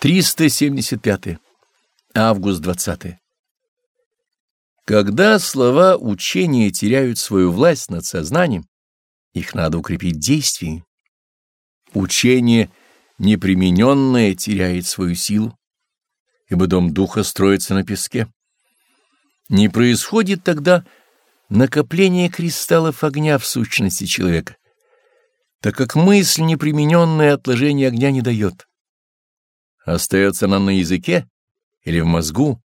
375. Август 20. Когда слова учения теряют свою власть над сознанием, их надо укрепить действиями. Учение непримененное теряет свою силу, ибо дом духа строится на песке. Не происходит тогда накопление кристаллов огня в сущности человека, так как мысль непримененное отложение огня не дает. Остается она на языке или в мозгу,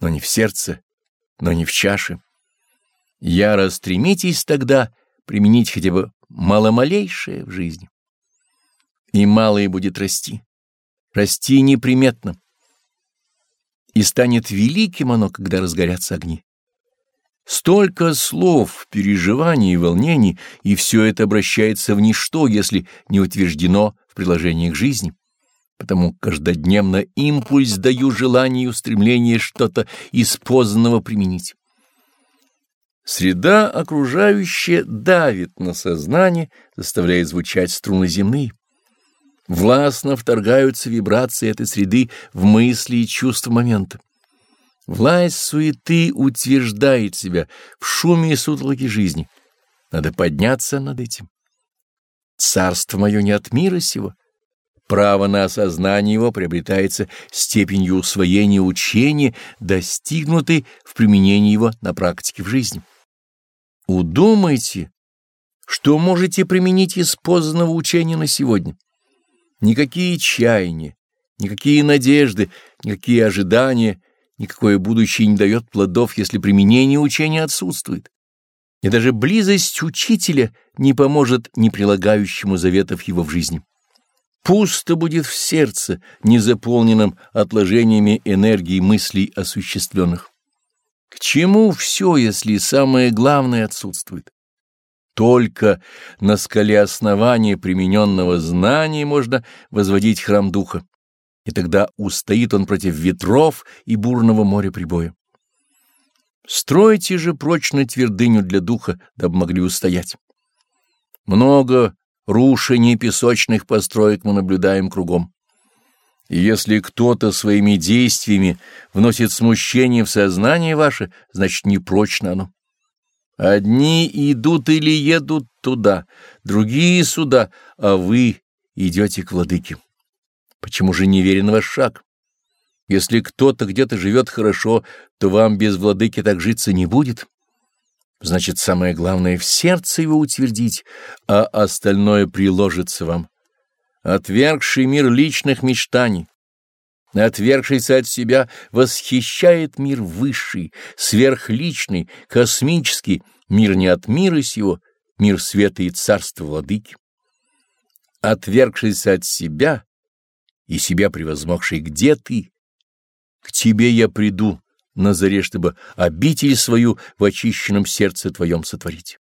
но не в сердце, но не в чаше. Яро стремитесь тогда применить хотя бы маломалейшее в жизни. И малое будет расти, расти неприметно. И станет великим оно, когда разгорятся огни. Столько слов, переживаний и волнений, и все это обращается в ничто, если не утверждено в приложениях жизни. Потому каждодневно импульс даю желанию, стремление что-то из познанного применить. Среда окружающая давит на сознание, заставляя звучать струны земные. Властно вторгаются вибрации этой среды в мысли и чувства момента. Власть суеты утверждает себя в шуме и сутолоке жизни. Надо подняться над этим. Царство мое не от мира сего. Право на осознание его приобретается степенью усвоения учения, достигнутой в применении его на практике в жизни. Удумайте, что можете применить из познанного учения на сегодня. Никакие чаяния, никакие надежды, никакие ожидания Никакое будущее не дает плодов, если применение учения отсутствует. И даже близость учителя не поможет не прилагающему заветов его в жизни. Пусто будет в сердце, не заполненном отложениями энергии мыслей осуществленных. К чему все, если самое главное отсутствует? Только на скале основания примененного знания можно возводить храм духа и тогда устоит он против ветров и бурного моря прибоя. Стройте же прочно твердыню для духа, дабы могли устоять. Много рушений песочных построек мы наблюдаем кругом. И если кто-то своими действиями вносит смущение в сознание ваше, значит, непрочно оно. Одни идут или едут туда, другие сюда, а вы идете к владыке. Почему же не верен ваш шаг? Если кто-то где-то живет хорошо, то вам без владыки так житься не будет. Значит, самое главное — в сердце его утвердить, а остальное приложится вам. Отвергший мир личных мечтаний, отвергшийся от себя, восхищает мир высший, сверхличный, космический, мир не от мира сего, мир света и царства владыки. Отвергшийся от себя — и себя превозмогший, где ты? К тебе я приду на заре, чтобы обитель свою в очищенном сердце твоем сотворить.